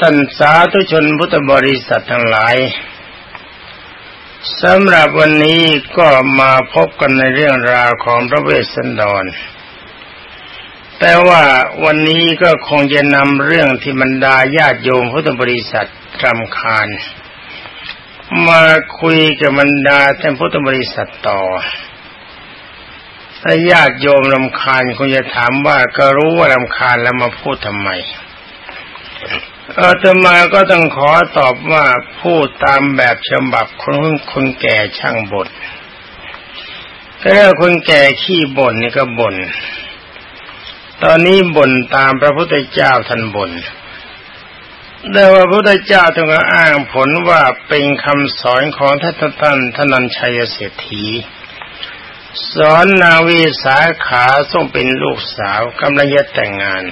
ท่านสาธุชนพุทธบริษัททั้งหลายสำหรับวันนี้ก็มาพบกันในเรื่องราวของพระเวสสันดร แต่ว่าวันนี้ก็คงจะนำเรื่องที่บรรดาญาติโยมพุทธบริษัทรำคาญ มาคุยกับบรรดาท่านพุทธบริษัทต่อถ้าญาติโยมรำคาญคงจะถามว่าก็รู้ว่ารำคาญแล้วมาพูดทำไม อาตมาก็ต้องขอตอบว่าพูดตามแบบฉบับคนคนแก่ช่างบน่นถ้าคนแก่ขี้บ่นนี่ก็บน่น ตอนนี้บ่นตามพระพุทธเจ้าท่านบน่นแต่ว่าพระพุทธเจ้าต้องอ้างผลว่าเป็นคำสอนของท่านท่านทนันชัยเศรษฐี สอนนาวีสาขาส่งเป็นลูกสาวกำลังจะแต่งงาน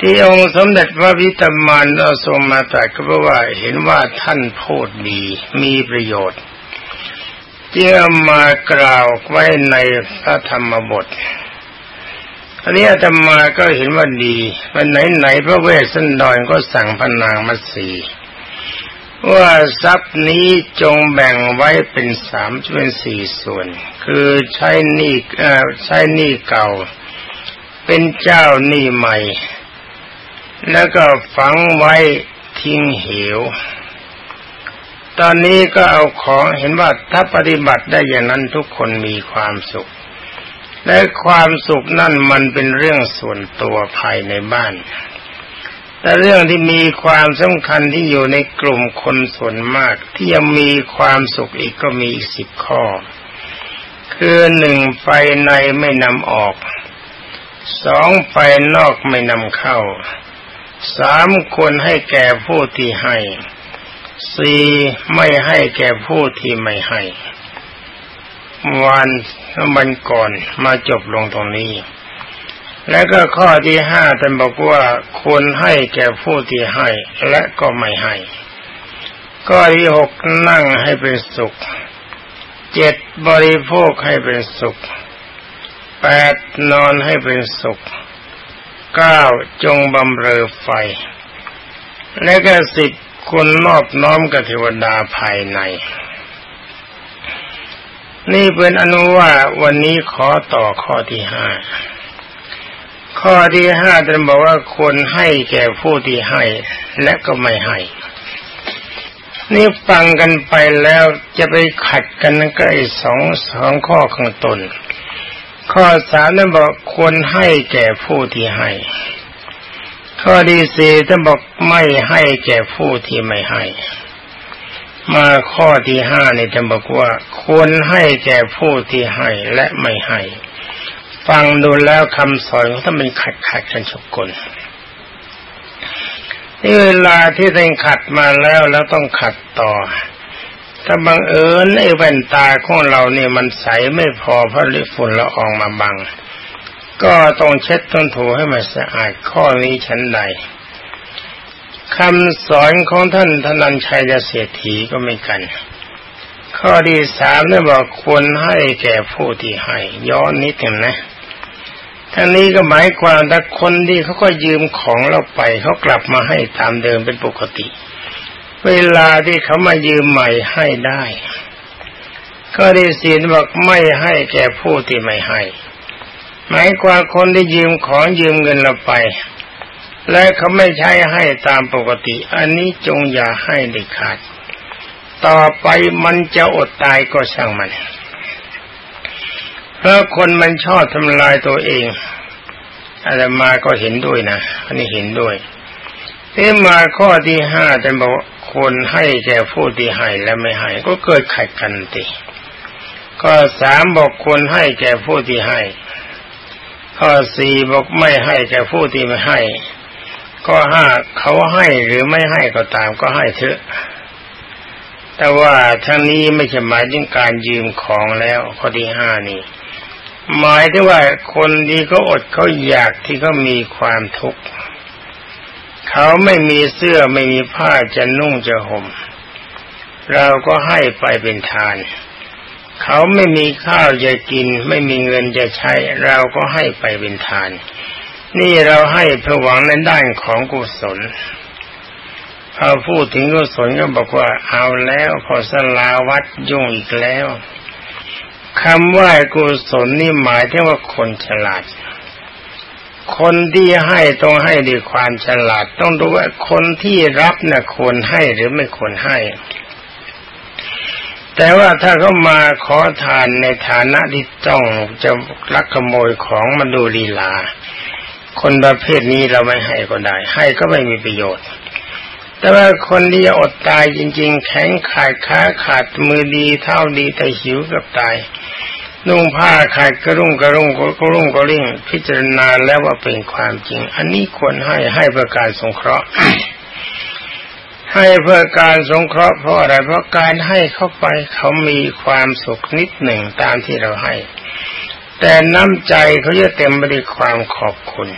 ที่องค์สมเด็จพระวิตามันเราทรงมาตรัสก็เพราะว่าเห็นว่าท่านพูดดีมีประโยชน์จึงมากล่าวไว้ในพระธรรมบทอันนี้อาตมาก็เห็นว่าดีวันไหนไหนพระเวสสันดรก็สั่งพนางมัสีว่าทรัพย์นี้จงแบ่งไว้เป็นสามเป็นสี่ส่วน คือใช้หนี้ใช้หนี้เก่า เป็นเจ้าหนี้ใหม่ แล้วก็ฝังไว้ทิ้งเหว ตอนนี้ก็เอาของเห็นว่าถ้าปฏิบัติได้อย่างนั้นทุกคนมีความสุข และความสุขนั่นมันเป็นเรื่องส่วนตัวภายในบ้าน แต่เรื่องที่มีความสำคัญที่อยู่ในกลุ่มคนส่วนมาก ที่ยังมีความสุขอีกก็มีอีกสิบข้อ คือหนึ่งไฟในไม่นำออก สองไฟนอกไม่นำเข้า สามควรให้แก่ผู้ที่ให้สี่ไม่ให้แก่ผู้ที่ไม่ให้วันมันก่อนมาจบลงตรงนี้ แล้วก็ข้อที่ห้าท่านบอกว่าควรให้แก่ผู้ที่ให้และก็ไม่ให้ ข้อที่หกนั่งให้เป็นสุข เจ็ดบริโภคให้เป็นสุข แปดนอนให้เป็นสุข เก้าจงบำเรอไฟ และก็สิบคุณนอบน้อมกับเทวดาภายใน นี่เป็นอนุว่าวันนี้ขอต่อข้อที่ห้าข้อที่ห้าท่านบอกว่าควรให้แก่ผู้ที่ให้ และก็ไม่ให้ นี่ฟังกันไปแล้วจะไปขัดกันก็ไอ้สองสองข้อข้างตน ข้อสามนั้นบอกควรให้แก่ผู้ที่ให้ ข้อที่สี่ท่านบอกไม่ให้แก่ผู้ที่ไม่ให้ มาข้อที่ห้านี่ท่านบอกว่า ควรให้แก่ผู้ที่ให้และไม่ให้ ฟังดูแล้วคำสอนของท่านเป็นขัดขัดกันชกกลนี่เวลาที่ท่านขัดมาแล้วแล้วต้องขัดต่อ ถ้าบังเอิญไอ้แว่นตาของเราเนี่ยมันใสไม่พอเพราะลิฝุ่นละอองมาบัง ก็ต้องเช็ดต้นถูให้มันสะอาดข้อนี้ชั้นใดคำสอนของท่านธนันชัยเศรษฐีก็ไม่กัน ข้อที่สามเนี่บอกควรให้แก่ผู้ที่ให้ ย้อนนิดหนึ่งนะทั้งนี้ก็หมายความถ้าคนที่เขาก็ยืมของเราไปเขากลับมาให้ตามเดิมเป็นปกติเเวลาที่เขามายืมใหม่ให้ได้ ก็ได้ศีลบอกไม่ให้แก่ผู้ที่ไม่ให้ หมายความคนที่ยืมของยืมเงินเราไป และเขาไม่ใช้ให้ตามปกติ อันนี้จงอย่าให้เด็ดขาด ต่อไปมันจะอดตายก็ช่างมันเพราะคนมันชอบทำลายตัวเองอาตมาก็เห็นด้วยนะอันนี้เห็นด้วย ที่มาข้อที่ห้าจะบอกคนให้แก่ผู้ที่ให้และไม่ให้ ก็เกิดขัดกันติข้อสามบอกคนให้แก่ผู้ที่ให้ ข้อสี่บอกไม่ให้แก่ผู้ที่ไม่ให้ ข้อห้าเขาให้หรือไม่ให้ก็ตามก็ให้เถอะ แต่ว่าทั้งนี้ไม่ใช่หมายถึงการยืมของแล้ว ข้อที่ห้านี่ หมายถึงว่าคนดีก็อดเขาอยากที่เขามีความทุกข์ เขาไม่มีเสื้อไม่มีผ้าจะนุ่งจะห่ม เราก็ให้ไปเป็นทาน เขาไม่มีข้าวจะกิน ไม่มีเงินจะใช้ เราก็ให้ไปเป็นทาน นี่เราให้เพื่อหวังในด้านของกุศลพอพูดถึงกุศลก็บอกว่าเอาแล้วพอสลาวัดยุ่งอีกแล้วคำว่ากุศลนี่หมายถึงว่าคนฉลาด คนที่ให้ต้องให้ด้วยความฉลาด ต้องดูว่าคนที่รับนะ่ะควรให้หรือไม่ควรให้ แต่ว่าถ้าเขามาขอทานในฐานะที่ต้องจะลักขโมยของมาดูลีลา คนประเภทนี้เราไม่ให้ก็ได้ ให้ก็ไม่มีประโยชน์ แต่ว่าคนที่อดตายจริง ๆ แข็งขาดขาขาดมือดีเท่าดีแต่หิวกับตาย นุ่งผ้าขาดกระรุ่งกระรุ่งกระรุ่งกระริ่งพิจารณาแล้วว่าเป็นความจริง อันนี้ควรให้ให้เพื่อการสงเคราะห์ ให้เพื่อการสงเคราะห์เพราะอะไรเพราะการให้เข้าไปเขามีความสุขนิดหนึ่งตามที่เราให้ แต่น้ำใจเขาจะเต็มไปด้วยความขอบคุณ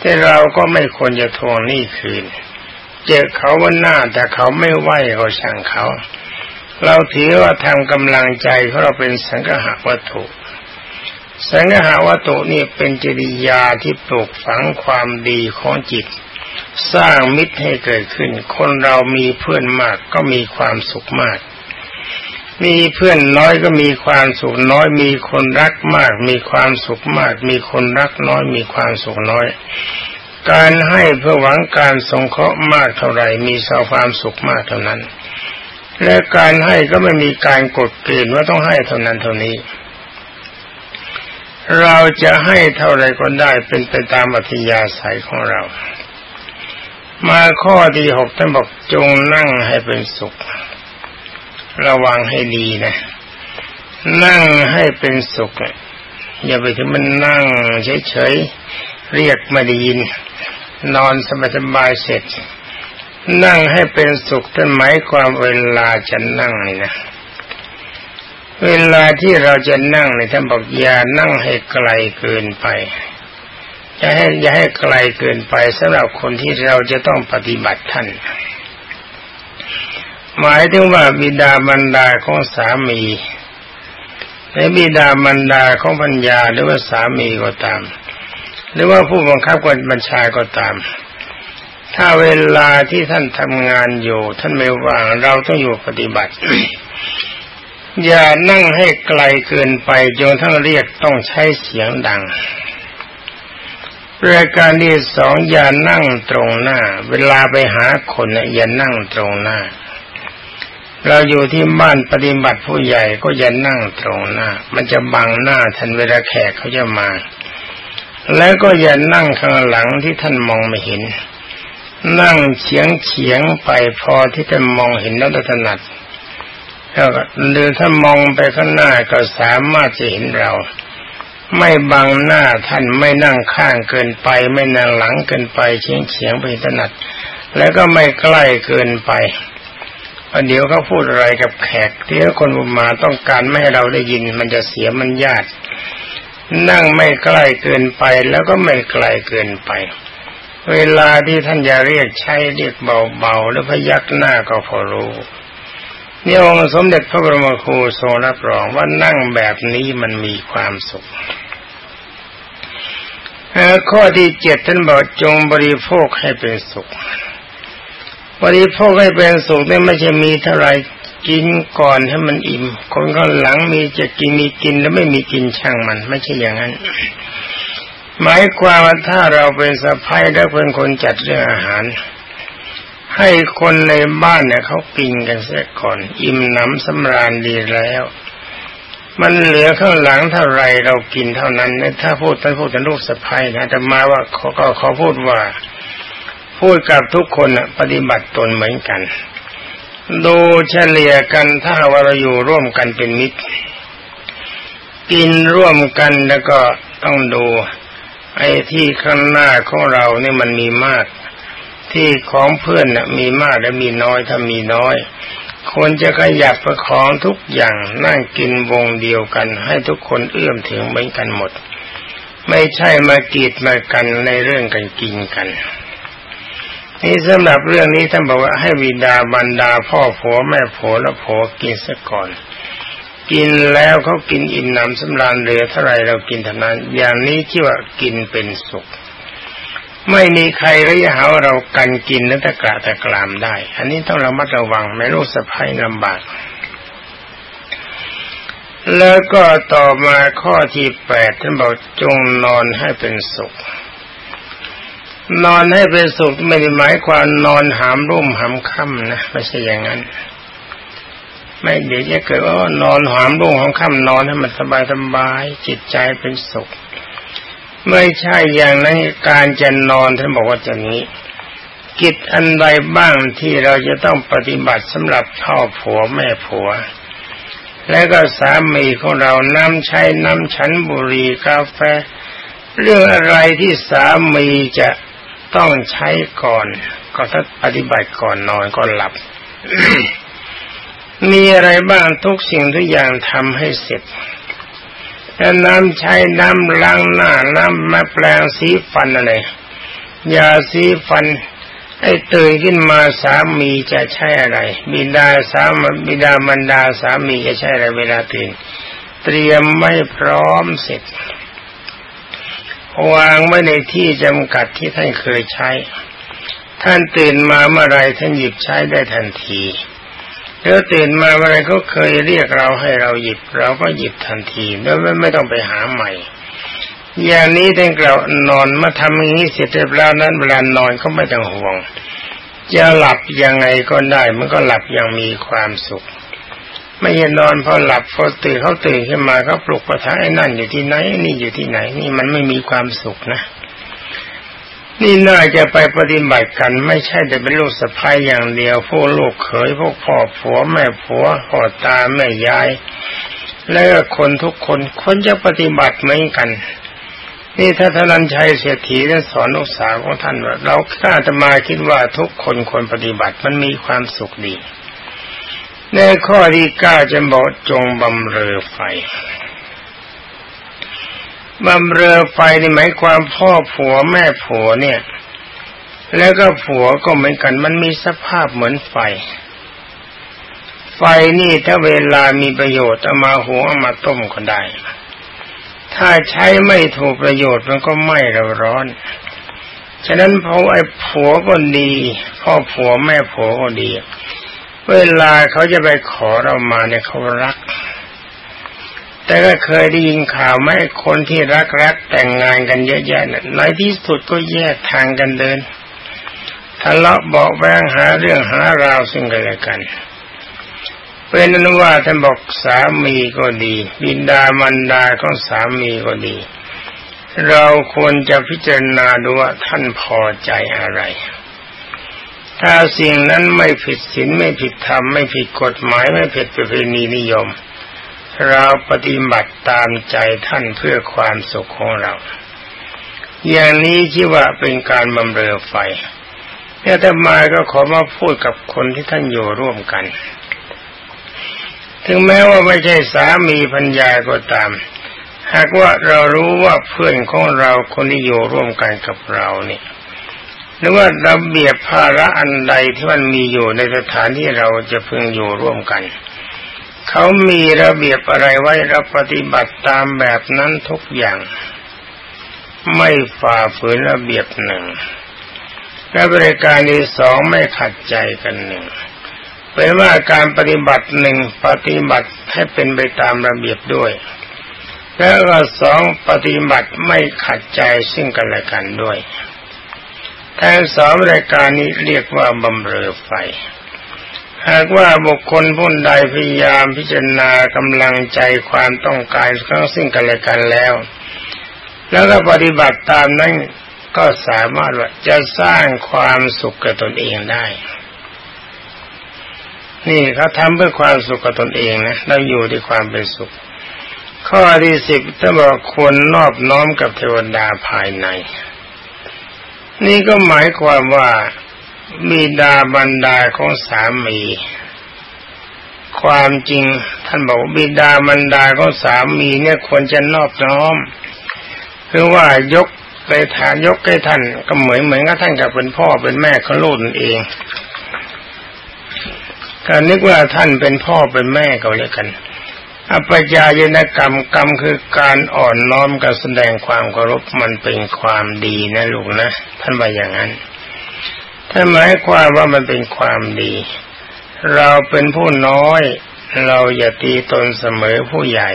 แต่เราก็ไม่ควรจะทวงหนี้คืน เจอเขาวันหน้าแต่เขาไม่ไหวก็ช่างเขา เราถือว่าทำกำลังใจของเราเป็นสังหาวัตถุ สังหาวัตถุนี่เป็นจริยาที่ปลูกฝังความดีของจิต สร้างมิตรให้เกิดขึ้น คนเรามีเพื่อนมากก็มีความสุขมาก มีเพื่อนน้อยก็มีความสุขน้อย มีคนรักมาก มีความสุขมาก มีคนรักน้อย มีความสุขน้อย การให้เพื่อหวังการสงเคราะห์มากเท่าไหร่มีสาความสุขมากเท่านั้น และการให้ก็ไม่มีการกดเกณฑ์ว่าต้องให้เท่านั้นเท่านี้ เราจะให้เท่าไรก็ได้เป็นไปตามอัธยาศัยของเรา มาข้อที่หกท่านบอกจงนั่งให้เป็นสุข ระวังให้ดีนะ นั่งให้เป็นสุขอย่าไปถึงมันนั่งเฉยๆเรียกไมาได้ยิน นอนสบายสบายเสร็จ นั่งให้เป็นสุขท่านหมายความเวลาจะนั่งนี่นะ เวลาที่เราจะนั่งเนี่ยท่านบอกอย่านั่งให้ไกลเกินไป อย่าให้อย่าให้ไกลเกินไปสำหรับคนที่เราจะต้องปฏิบัติท่าน หมายถึงว่าบิดาบรรดาของสามีและบิดาบรรดาของปัญญาหรือว่าสามีก็ตาม หรือว่าผู้บังคับกบัญชาก็ตาม ถ้าเวลาที่ท่านทำงานอยู่ ท่านไม่ว่างเราต้องอยู่ปฏิบัติ อย่านั่งให้ไกลเกินไปจนทั้งเรียกต้องใช้เสียงดังรายการที่สองอย่านั่งตรงหน้า เวลาไปหาคนอย่านั่งตรงหน้า เราอยู่ที่บ้านปฏิบัติผู้ใหญ่ก็อย่านั่งตรงหน้า มันจะบังหน้าท่านเวลาแขกเขาจะมา แล้วก็อย่านั่งข้างหลังที่ท่านมองไม่เห็น นั่งเฉียงเฉียงไปพอที่ท่านมองเห็นแล้วถนัดแล้วหรือถ้ามองไปข้างหน้าก็สามารถจะเห็นเรา ไม่บังหน้าท่านไม่นั่งข้างเกินไป ไม่นั่งหลังเกินไปเฉียงเฉียงไปถนัด แล้วก็ไม่ใกล้เกินไปเดี๋ยวเขาพูดอะไรกับแขกที่คนมาต้องการไม่ให้เราได้ยินมันจะเสียมันญาตินั่งไม่ใกล้เกินไปแล้วก็ไม่ไกลเกินไป เวลาที่ท่านจะเรียกใช้เรียกเบาๆแล้วพยักหน้าก็พอรู้นี่องค์สมเด็จพระบรมครูทรงรับรองว่านั่งแบบนี้มันมีความสุขข้อที่เจ็ดท่านบอกจงบริโภคให้เป็นสุข บริโภคให้เป็นสุขนี่ไม่ใช่มีเท่าไรกินก่อนให้มันอิ่ม คนข้างหลังมีจะกินมีกินแล้วไม่มีกินช่างมัน ไม่ใช่อย่างนั้น หมายความว่าถ้าเราเป็นสะพ้ายและเป็นคนจัดเรื่องอาหาร ให้คนในบ้านเนี่ยเขากินกันเสียก่อน อิ่มหนำสำราญดีแล้ว มันเหลือข้างหลังเท่าไรเรากินเท่านั้นถ้าพูดท่านพูดถึงลูกสะพ้ายนะแต่มาว่าเขาก็เขาพูดว่า พูดกับทุกคนปฏิบัติตนเหมือนกันดูเฉลี่ยกันถ้าว่าเราอยู่ร่วมกันเป็นมิตร กินร่วมกันแล้วก็ต้องดู ไอ้ที่ข้างหน้าของเราเนี่ยมันมีมาก ที่ของเพื่อนน่ะมีมากและมีน้อยถ้ามีน้อยควรจะขยับประคองทุกอย่างนั่งกินวงเดียวกัน ให้ทุกคนเอื้อมถึงเหมือนกันหมด ไม่ใช่มากีดมากันในเรื่องกันกินกันนี่สำหรับเรื่องนี้ท่านบอกว่าให้วิดาบรรดาพ่อผัวแม่ผัวและผัวกินซะก่อน กินแล้วเขากินอิ่มหนำสำราญเหลือเท่าไรเรากินเท่านั้น อย่างนี้ที่ว่ากินเป็นสุข ไม่มีใครระยะหาเรากันกินแล้วตะกระตะกรามได้ อันนี้ต้องระมัดระวังไม่รู้สะพายลำบาก แล้วก็ต่อมาข้อที่แปดท่านบอกจงนอนให้เป็นสุข นอนให้เป็นสุขไม่ได้หมายความนอนหามรุ่มหามค่ำนะไม่ใช่อย่างนั้น ไม่เดี๋ยวจะเกิดว่านอนหามรุ่งของค่ำนอนให้มันสบายสบายจิตใจเป็นสุขไม่ใช่อย่างนั้นการจะนอนท่านบอกว่าจะนี้ กิจอันใดบ้างที่เราจะต้องปฏิบัติสำหรับพ่อผัวแม่ผัว และก็สามีของเราน้ำใช้น้ำฉันบุหรี่กาแฟ เรื่องอะไรที่สามีจะต้องใช้ก่อน ก็ถ้าปฏิบัติก่อนนอนก็หลับ มีอะไรบ้างทุกสิ่งทุกอย่างทำให้เสร็จแล้วน้ำใช้น้ำล้างหน้าน้ำมาแปลงสีฟันอะไรยาสีฟัน ไอ้ตื่นขึ้นมาสามีจะใช้อะไร บิดาสามบิดามันดาสามีจะใช้อะไรเวลาตื่น เตรียมไม่พร้อมเสร็จ วางไว้ในที่จำกัดที่ท่านเคยใช้ ท่านตื่นมาเมื่อไรท่านหยิบใช้ได้ทันที แล้วตื่นมาอะไรก็เคยเรียกเราให้เราหยิบ เราก็หยิบทันทีแล้วไม่ต้องไปหาใหม่ อย่างนี้ท่านกล่าวนอนมาทำอย่างนี้เสร็จเรียบร้อยนั้นเวลานอนก็ไม่ต้องห่วง จะหลับยังไงก็ได้มันก็หลับอย่างมีความสุข ไม่ยันนอนพอหลับพอตื่นเขาตื่นขึ้นมาเขาปลุกประทะไอ้นั่นอยู่ที่ไหนนี่อยู่ที่ไหน นี่มันไม่มีความสุขนะ นี่น่าจะไปปฏิบัติกันไม่ใช่แต่เป็นลูกสะพ้ายอย่างเดียว พวกลูกเขยพวกพ่อผัวแม่ผัวพ่อตาแม่ยาย และคนทุกคนคนจะปฏิบัติเหมือนกัน นี่ถ้าท่านชัยเสียทีท่านสอนลูกสาวของท่านว่าเราข้าจะมาคิดว่าทุกคนควรปฏิบัติมันมีความสุขดี ในข้อที่เก้าจะบอกจงบำเรอไฟ บำเรอไฟนี่หมายความพ่อผัวแม่ผัวเนี่ย แล้วก็ผัวก็เหมือนกัน มันมีสภาพเหมือนไฟ ไฟนี่ถ้าเวลามีประโยชน์เอามาหัวเอามาต้มก็ได้ ถ้าใช้ไม่ถูกประโยชน์มันก็ไหม้เราร้อน ฉะนั้นพอไอ้ผัวก็ดี พ่อผัวแม่ผัวก็ดี เวลาเขาจะไปขอเรามาเนี่ยเขารัก แต่ก็เคยได้ยินข่าวไหมคนที่รักรักแต่งงานกันเยอะแยะนะในที่สุดก็แยกทางกันเดินทะเลาะเบาแวงหาเรื่องหาราวซึ่งกันและกันเป็นนั้นว่าท่านบอกสามีก็ดี บินดามันดาของสามีก็ดี เราควรจะพิจารณาดูว่าท่านพอใจอะไร ถ้าสิ่งนั้นไม่ผิดศีลไม่ผิดธรรมไม่ผิดกฎหมายไม่ผิดประเพณีนิยม เราปฏิบัติตามใจท่านเพื่อความสุขของเรา อย่างนี้ที่ว่าเป็นการบำเรอไฟเนี่แต่มาก็ขอมาพูดกับคนที่ท่านอยู่ร่วมกัน ถึงแม้ว่าไม่ใช่สามีพัญญาก็ตาม หากว่าเรารู้ว่าเพื่อนของเราคนที่อยู่ร่วมกันกับเราเนี่ยหรือว่าระเบียบภาระอันใดที่มันมีอยู่ในสถานที่เราจะพึงอยู่ร่วมกัน เขามีระเบียบอะไรไว้เราปฏิบัติตามแบบนั้นทุกอย่าง ไม่ฝ่าฝืนระเบียบหนึ่ง และบริการที่สองไม่ขัดใจกันหนึ่งเป็นว่าการปฏิบัติหนึ่งปฏิบัติให้เป็นไปตามระเบียบด้วยแล้วก็สองปฏิบัติไม่ขัดใจซึ่งกันและกันด้วยทั้งสองรายการนี้เรียกว่าบำเรอไฟ หากว่าบุคคลผู้ใดพยายามพิจารณากำลังใจความต้องการทั้งซึ่งกันและกันแล้ว แล้วก็ปฏิบัติตามนั้นก็สามารถว่าจะสร้างความสุขกับตนเองได้ นี่เขาทำเพื่อความสุขกับตนเองนะเราอยู่ด้วยความเป็นสุข ข้อที่สิบถ้าบอกควรนอบน้อมกับเทวดาภายใน นี่ก็หมายความว่า บิดาบรรดาของสามี ความจริงท่านบอกบิดาบรรดาของสามีเนี่ยควรจะนอบน้อมคือว่ายกไปทานยกให้ท่านก็เหมือนเหมือนกับท่านกับเป็นพ่อเป็นแม่เขาลูกนั่นเองการนึกว่าท่านเป็นพ่อเป็นแม่เขาเลยกันอปยายนกรรมกรรมคือการอ่อนน้อมการแสดงความเคารพมันเป็นความดีนะลูกนะ ท่านว่าอย่างนั้น ท่าหมายความว่ามันเป็นความดี เราเป็นผู้น้อย เราอย่าตีตนเสมอผู้ใหญ่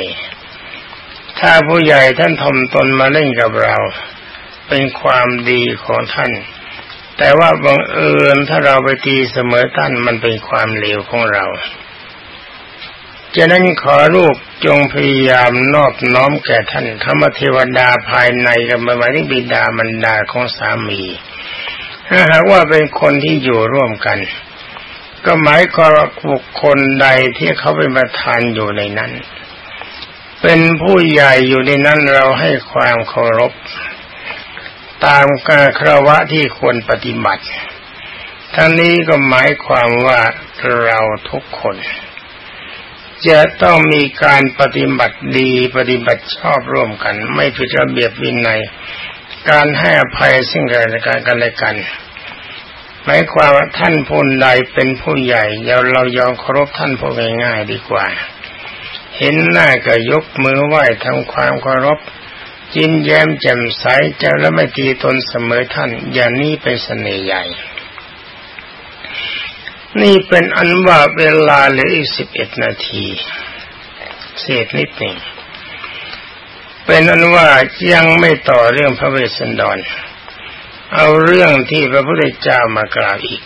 ถ้าผู้ใหญ่ท่านทมตนมาเล่นกับเรา เป็นความดีของท่าน แต่ว่าบังเอิญถ้าเราไปตีเสมอท่านมันเป็นความเลวของเราฉะนั้นขอลูกจงพยายามนอบน้อมแก่ท่านธรรมเทวดาภายในกับหมายถึงบิดามารดาของสามี ถ้าหากว่าเป็นคนที่อยู่ร่วมกัน ก็หมายความว่าบุคคลใดที่เขาเป็นประธานอยู่ในนั้น เป็นผู้ใหญ่อยู่ในนั้นเราให้ความเคารพ ตามการครวะที่ควรปฏิบัติ ทั้งนี้ก็หมายความว่าเราทุกคนจะต้องมีการปฏิบัติดีปฏิบัติชอบร่วมกัน ไม่ผิดระเบียบวินัย การให้อภัยซึ่งกันและกันกันและกันหมายความว่าท่านผู้ใดเป็นผู้ใหญ่เราเรายอมเคารพท่านผู้ง่ายๆดีกว่า เห็นหน้าก็ยกมือไหว้ทำความเคารพจิ้มแย้มแจ่มใสจะแล้วไม่ตีตนเสมอท่าน อย่างนี้เป็นเสน่ห์ใหญ่ นี่เป็นอันว่าเวลาเหลืออีกสิบเอ็ดนาที เศษนิดหนึ่ง เป็นอันว่ายังไม่ต่อเรื่องพระเวสสันดร เอาเรื่องที่พระพุทธเจ้ามากล่าวอีก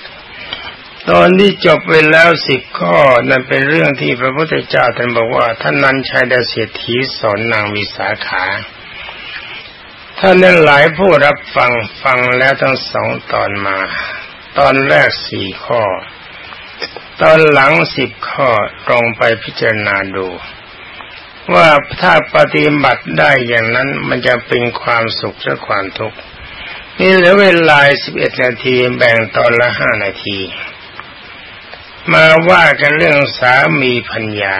ตอนที่จบไปแล้วสิบข้อนั่นเป็นเรื่องที่พระพุทธเจ้าท่านบอกว่าท่านนั้นชายดาเสียทีสอนนางวิสาขาท่านนั้นหลายผู้รับฟังฟังแล้วทั้งสองตอนมา ตอนแรกสี่ข้อ ตอนหลังสิบข้อตรงไปพิจารณาดู ว่าถ้าปฏิบัติได้อย่างนั้นมันจะเป็นความสุขหรือความทุกข์นี่เหลือเวลาสิบเอ็ดนาทีแบ่งตอนละห้านาที มาว่ากันเรื่องสามีพัญญา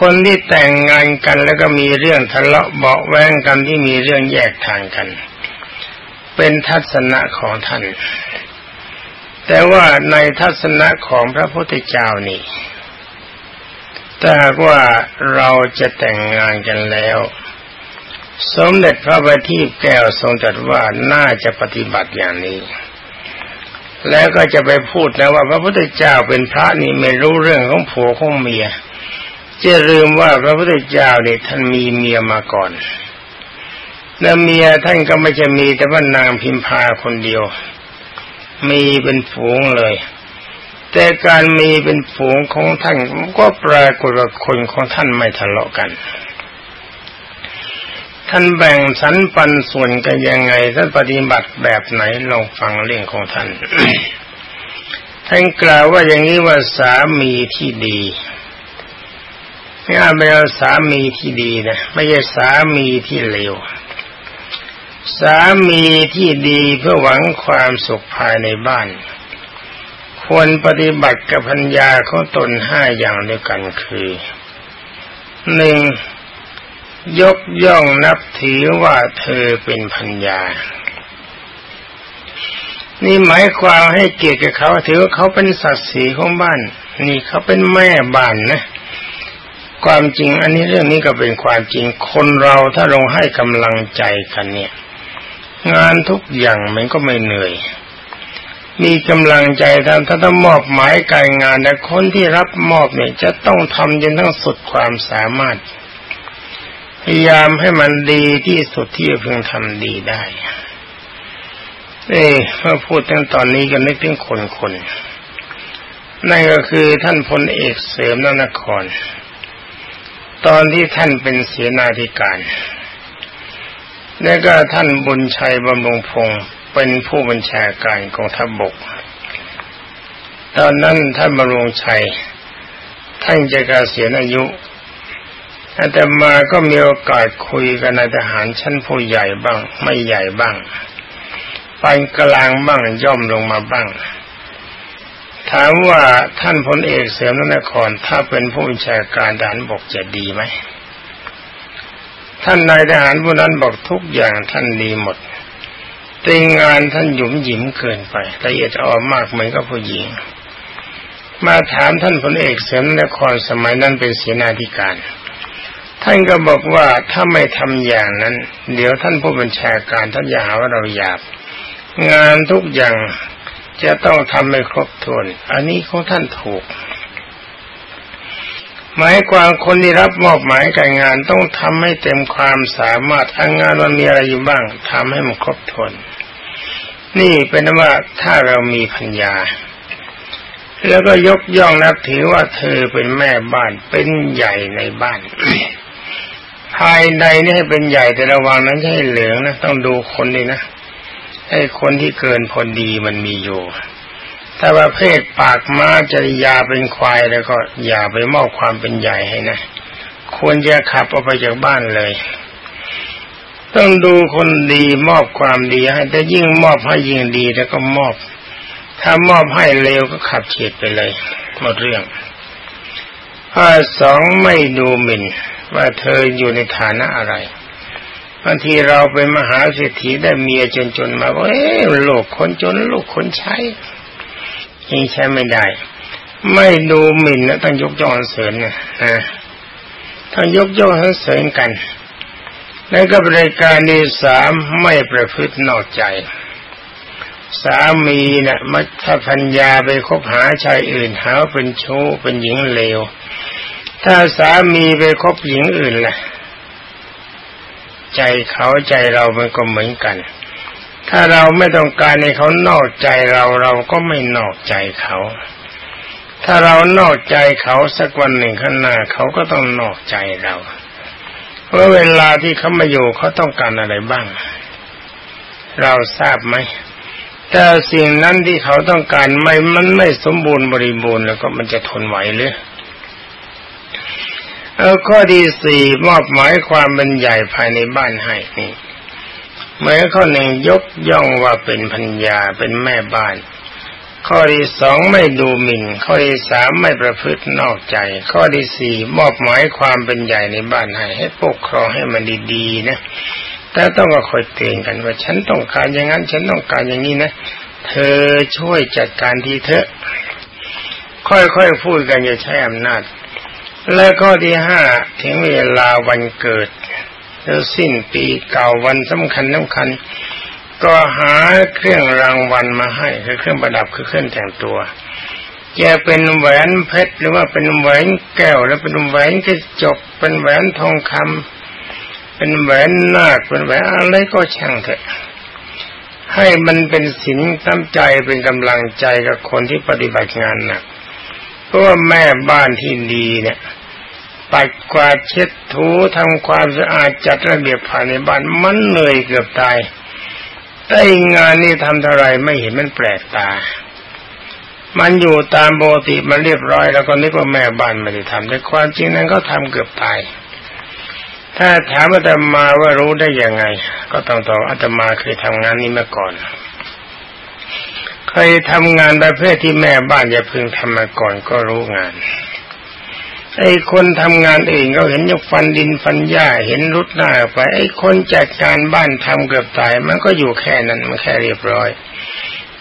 คนที่แต่งงานกันแล้วก็มีเรื่องทะเลาะเบาแวงกันที่มีเรื่องแยกทางกัน เป็นทัศนะของท่าน แต่ว่าในทัศนะของพระพุทธเจ้านี่ ถ้าว่าเราจะแต่งงานกันแล้ว สมเด็จพระบัณฑิตแก้วทรงตรัสว่าน่าจะปฏิบัติอย่างนี้ แล้วก็จะไปพูดนะว่า พระพุทธเจ้าเป็นพระนี่ไม่รู้เรื่องของผัวของเมียจะลืมว่าพระพุทธเจ้าเนี่ยท่านมีเมียมาก่อนและเมียท่านก็ไม่จะมีแต่ว่านางพิมพาคนเดียว มีเป็นฝูงเลย แต่การมีเป็นฝูงของท่านก็ปรากฏว่าคนของท่านไม่ทะเลาะกัน ท่านแบ่งสรรปันส่วนกันยังไง ท่านปฏิบัติแบบไหนลองฟังเรื่องของท่าน ท่านกล่าวว่าอย่างนี้ว่าสามีที่ดีไม่อาเป็นสามีที่ดีนะไม่ใช่สามีที่เลวสามีที่ดีเพื่อหวังความสุขภายในบ้าน ควรปฏิบัติกับพัญญาของตนห้าอย่างด้วยกันคือหนึ่งยกย่องนับถือว่าเธอเป็นพัญญา นี่หมายความให้เกียรติกับเขาถือว่าเขาเป็นสัตว์สีของบ้าน นี่เขาเป็นแม่บ้านนะ ความจริง อันนี้เรื่องนี้ก็เป็นความจริงคนเราถ้าลงให้กำลังใจกันเนี่ย งานทุกอย่างมันก็ไม่เหนื่อย มีกำลังใจทำถ้าต้องมอบหมายการงานแต่คนที่รับมอบเนี่ยจะต้องทำจนทั้งสุดความสามารถ พยายามให้มันดีที่สุดที่เพิ่งทำดีได้ เอ้เมื่อพูดตั้งตอนนี้ก็นึกถึงคนคนนั่นก็คือท่านพลเอกเสริมนนคร ตอนที่ท่านเป็นเสนาธิการ แล้วก็ท่านบุญชัยบำรุงพงศ์ เป็นผู้บัญชาการกองทัพบบก ตอนนั้นท่านบำรุงชัย ท่านจะกเกษียณอายุแต่มาก็มีโอกาสคุยกันในทหารชั้นผู้ใหญ่บ้าง ไม่ใหญ่บ้างปานกลางบ้างย่อมลงมาบ้าง ถามว่าท่านพลเอกเสริมนครถ้าเป็นผู้บัญชาการด่านบกจะดีไหม ท่านนายทหารผู้นั้นบอกทุกอย่างท่านดีหมด แต่งานท่านหยุมหยิมเกินไปละเอียดอ่อนมากเหมือนกับผู้หญิง มาถามท่านพลเอกเสนนครสมัยนั้นเป็นเสนาธิการ ท่านก็บอกว่าถ้าไม่ทำอย่างนั้น เดี๋ยวท่านผู้บัญชาการท่านจะหาว่าเราหยาบ งานทุกอย่างจะต้องทำให้ครบถ้วน อันนี้ของท่านถูก หมายความคนที่รับมอบหมายการงานต้องทำให้เต็มความสามารถทางงานมันมีอะไรอยู่บ้างทำให้มันครบถ้วน นี่เป็นว่าถ้าเรามีพัญญา แล้วก็ยกย่องนับถือว่าเธอเป็นแม่บ้านเป็นใหญ่ในบ้าน ภายในนี่ให้เป็นใหญ่แต่ระวังนั้นให้เหลืองนะต้องดูคนดีนะไอ้คนที่เกินพอดีมันมีอยู่ ถ้าประเภทปากม้าจริยาเป็นควายแล้วก็อย่าไปมอบความเป็นใหญ่ให้นะ ควรจะขับออกไปจากบ้านเลย ต้องดูคนดีมอบความดีให้แต่ยิ่งมอบให้ยิ่งดีแล้วก็มอบ ถ้ามอบให้เลวก็ขับเฉียดไปเลย หมดเรื่องข้อสองไม่ดูหมิ่น ว่าเธออยู่ในฐานะอะไรบางทีเราเป็นมหาเศรษฐีได้เมียจนๆมาว่าเอ๊ะลูกคนจนลูกคนใช้ยิ่งใช้ไม่ได้ ไม่ดูหมิ่นนะต้องยกย่องเสริญนะฮะต้องยกย่องเสริญกัน แล้วก็บริการที่สามไม่ประพฤตินอกใจ สามีนะ่ะมัถ้าพัญญาไปคบหาชายอื่นหาเป็นชู้เป็นหญิงเลว ถ้าสามีไปคบหญิงอื่นล่ะ ใจเขาใจเรามันก็เหมือนกัน ถ้าเราไม่ต้องการให้เขานอกใจเราเราก็ไม่นอกใจเขา ถ้าเรานอกใจเขาสักวันหนึ่งข้างหน้าเขาก็ต้องนอกใจเรา เพราะเวลาที่เขามาอยู่เขาต้องการอะไรบ้าง เราทราบไหมแต่สิ่งนั้นที่เขาต้องการไม่มันไม่สมบูรณ์บริบูรณ์แล้วก็มันจะทนไหวหรือเอาข้อที่สี่มอบหมายความเป็นใหญ่ภายในบ้านให้นี่เมื่อข้อหนึ่งยกย่องว่าเป็นพัญญาเป็นแม่บ้าน ข้อที่สองไม่ดูหมิ่น ข้อที่สามไม่ประพฤตินอกใจ ข้อที่สี่มอบหมายความเป็นใหญ่ในบ้านให้ให้ปกครองให้มันดีๆนะแต่ต้องมาคอยเตือนกันว่าฉันต้องการอย่างนั้น ฉันต้องการอย่างนี้นะ เธอช่วยจัดการทีเถอะ ค่อยๆพูดกันอย่าใช้อำนาจ และข้อที่ห้าถึงเวลาวันเกิดแล้วสิ้นปีเก่าวันสำคัญสำคัญ ก็หาเครื่องรางวัลมาให้คือเครื่องประดับคือเครื่องแต่งตัวจะเป็นแหวนเพชรหรือว่าเป็นแหวนแก้วแล้วเป็นแหวนกระจกเป็นแหวนทองคำเป็นแหวนนาคเป็นแหวนอะไรก็ช่างเถอะ ให้มันเป็นสินน้ำใจเป็นกำลังใจกับคนที่ปฏิบัติงานหนักเพราะว่าแม่บ้านที่ดีเนี่ยปัดกวาดเช็ดถูทำความสะอาดจัดระเบียบภายในบ้านมันเหนื่อยเกือบตาย แต่งานนี้ทำเท่าไรไม่เห็นมันแปลกตา มันอยู่ตามปกติมันเรียบร้อย แล้วก็นึกว่าแม่บ้านไม่ได้ทำแต่ความจริงนั้นก็ทำเกือบตาย ถ้าถามอาตมาว่ารู้ได้ยังไง ก็ต้องตอบอาตมาเคยทำงานนี้มาก่อนเคยทำงานประเภทที่แม่บ้านจะพึงทำมาก่อนก็รู้งาน ไอ้คนทำงานเองก็เห็นยกฟันดินฟันหญ้าเห็นรุดหน้าไปไอ้คนจัดการบ้านทำเกือบตาย มันก็อยู่แค่นั้นมันแค่เรียบร้อย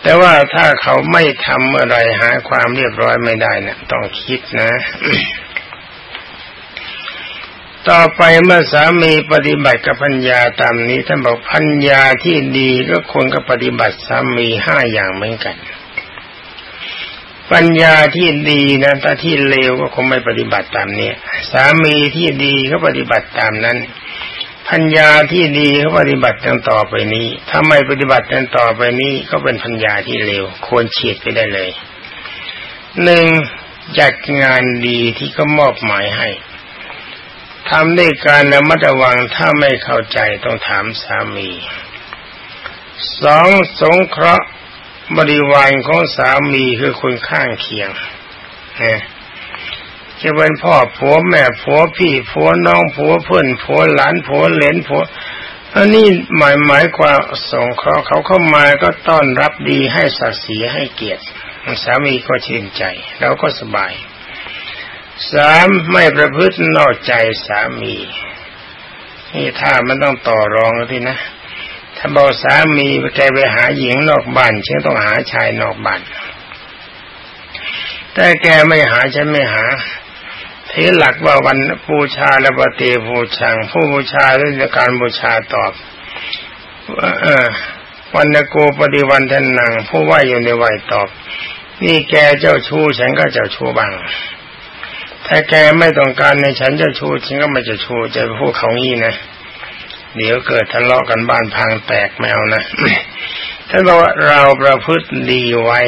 แต่ว่าถ้าเขาไม่ทำอะไรหาความเรียบร้อยไม่ได้นะต้องคิดนะ ต่อไปเมื่อสามีปฏิบัติกับพัญญาตามนี้ท่านบอกพัญญาที่ดีก็ควรกับปฏิบัติสามีห้าอย่างเหมือนกัน ปัญญาที่ดีนะถ้าที่เลวก็คงไม่ปฏิบัติตามนี้สามีที่ดีก็ปฏิบัติตามนั้นพัญญาที่ดีเขาปฏิบัติกันต่อไปนี้ถ้าไม่ปฏิบัติกันต่อไปนี้ก็เป็นพัญญาที่เลวควรเฉียดไปได้เลยหนึ่งจัดงานดีที่ก็มอบหมายให้ทำด้วยการระมัดระวังถ้าไม่เข้าใจต้องถามสามีสองสงเคราะห์ บริวารของสามีคือคนข้างเคียงนะจะเป็นพ่อผัวแม่ผัวพี่ผัวน้องผัวเพื่อนผัวหลานผัวเหลนผัวอันนี้หมายหมายความสงเคราะห์เขาเข้ามาก็ต้อนรับดีให้ศักดิ์ศรีให้เกียรติสามีก็ชื่นใจเราก็สบายสามไม่ประพฤตินอกใจสามี นี่ถ้ามันต้องต่อรองแล้วที่นะ ถ้าบอกสามีแกไปหาหญิงนอกบ้านฉันต้องหาชายนอกบ้านแต่แกไม่หาฉันไม่หาเทหลักว่าวันบูชาและปฏิบูชัง ผู้บูชาด้วยการบูชาตอบวันโกปฏิวันทนังผู้ว่าอยู่ในวัยตอบ นี่แกเจ้าชู้ฉันก็เจ้าชู้บ้างถ้าแกไม่ต้องการในฉันเจ้าชู้ฉันก็ไม่จะชู้จะพูดเขางี้นะ เดี๋ยวเกิดทะเลาะกันบ้านพังแตกแมวนะถ้าบอกว่าเราประพฤติดีไว้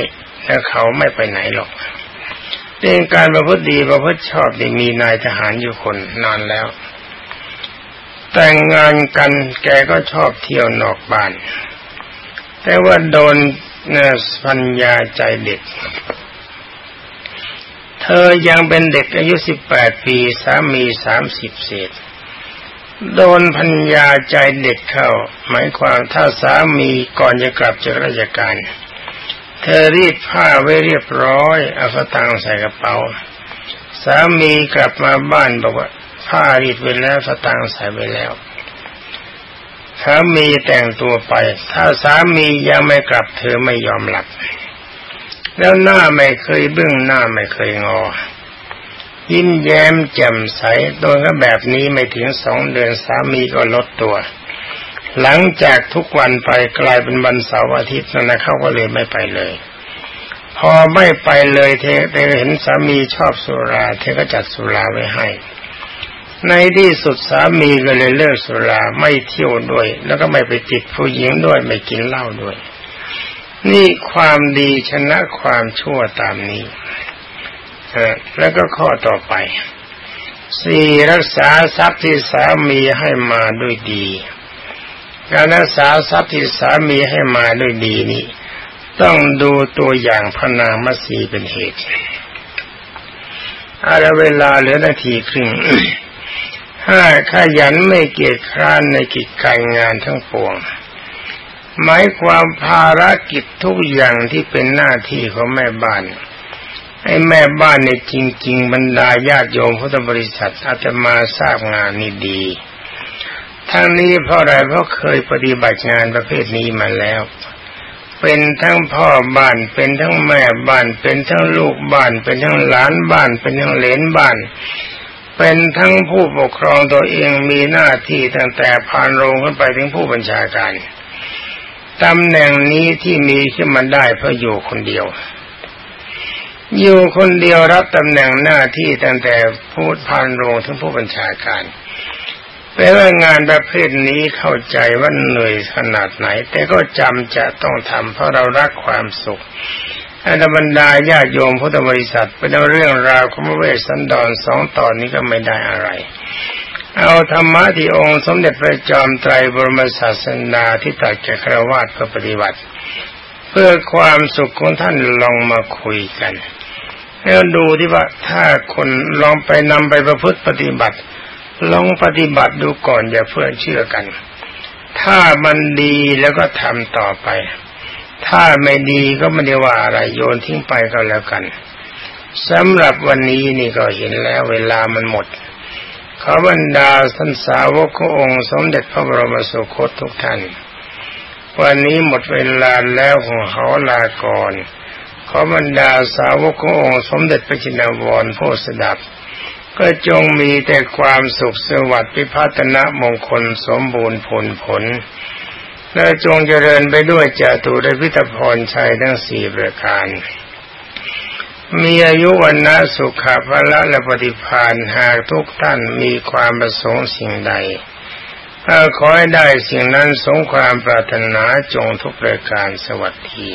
แล้วเขาไม่ไปไหนหรอกเรื่องการประพฤติดีประพฤติชอบดีมีนายทหารอยู่คนนานแล้ว แต่งงานกันแกก็ชอบเที่ยวนอกบ้าน แต่ว่าโดนเนสัญญาใจเด็ก เธอยังเป็นเด็กอายุสิบแปดปี สามีสามสิบเศษ โดนพัญญาใจเด็กเข้า หมายความถ้าสามีก่อนจะกลับจากราชการ เธอรีดผ้าไว้เรียบร้อยเอาสตังใส่กระเป๋า สามีกลับมาบ้านบอกว่าผ้ารีดไว้แล้วสตังใส่ไว้แล้วสามีแต่งตัวไป ถ้าสามียังไม่กลับเธอไม่ยอมหลับ แล้วหน้าไม่เคยบึ้งหน้าไม่เคยงอ ยิ้มแย้มแจ่มใสโดยก็แบบนี้ไม่ถึงสองเดือนสามีก็ลดตัว หลังจากทุกวันไปกลายเป็นวันเสาร์อาทิตย์นั่นนะเขาก็เลยไม่ไปเลย พอไม่ไปเลยเธอเห็นสามีชอบสุรา เธอก็จัดสุราไว้ให้ ในที่สุดสามีก็เลยเลิกสุราไม่เที่ยวด้วย แล้วก็ไม่ไปติดผู้หญิงด้วยไม่กินเหล้าด้วย นี่ความดีชนะความชั่วตามนี้ แล้วก็ข้อต่อไปสี่รักษาทรัพย์ที่สามีให้มาด้วยดี การรักษาทรัพย์ที่สามีให้มาด้วยดีนี้ต้องดูตัวอย่างพนามสีเป็นเหตุอาเวลาเหลือนาทีครึ่งห้าขยันไม่เกียจคร้านในกิจการงานทั้งปวง หมายความภารกิจทุกอย่างที่เป็นหน้าที่ของแม่บ้าน ไอ้แม่บ้านเนี่ยจริง ๆ บรรดาญาติโยมพุทธบริษัทอาตมาทราบงานนี้ดีทั้งนี้เพราะอะไรเพราะเคยปฏิบัติงานประเภทนี้มาแล้ว เป็นทั้งพ่อบ้าน เป็นทั้งแม่บ้าน เป็นทั้งลูกบ้าน เป็นทั้งหลานบ้าน เป็นทั้งเลนบ้าน เป็นทั้งผู้ปกครองตัวเองมีหน้าที่ตั้งแต่ผ่านโรงขึ้นไปถึงผู้บัญชาการตำแหน่งนี้ที่มีขึ้นมาได้เพราะอยู่คนเดียว อยู่คนเดียวรับตำแหน่งหน้าที่ตั้งแต่พูดพันโรงถึงผู้บัญชาการแปลว่างานประเภทนี้เข้าใจว่าเหนื่อยขนาดไหน แต่ก็จำจะต้องทำเพราะเรารักความสุขอันบรรดาญาโยมพุทธบริษัทเป็นเรื่องราวของเวสสันดรสองตอนนี้ก็ไม่ได้อะไร เอาธรรมะที่องค์สมเด็จพระจอมไตรบรมศาสดาที่ตัดแก่ครวาสเพื่อปฏิบัติ เพื่อความสุขของท่านลองมาคุยกัน แล้วดูที่ว่าถ้าคนลองไปนำไปประพฤติปฏิบัติ ลองปฏิบัติดูก่อนอย่าเพื่อเชื่อกัน ถ้ามันดีแล้วก็ทำต่อไป ถ้าไม่ดีก็ไม่ได้ว่าอะไรโยนทิ้งไปก็แล้วกันสำหรับวันนี้นี่ก็เห็นแล้วเวลามันหมด ขอบรรดาสันสาวกขององค์สมเด็จพระบรมสุคตทุกท่าน วันนี้หมดเวลาแล้วของเขาลาก่อน ขอบรรดาสาวกขององค์สมเด็จพระจินวรผู้สดับ ก็จงมีแต่ความสุขสวัสดิ์พิพัฒนมงคลสมบูรณ์ผลผล และจงเจริญไปด้วยจตุรพิธพรชัยทั้งสี่ประการ มีอายุวันนะสุขภาละและปฏิพานหากทุกท่านมีความประสงค์สิ่งใดขอให้ได้สิ่งนั้นสงความปรารถนาจงทุกประการสวัสดี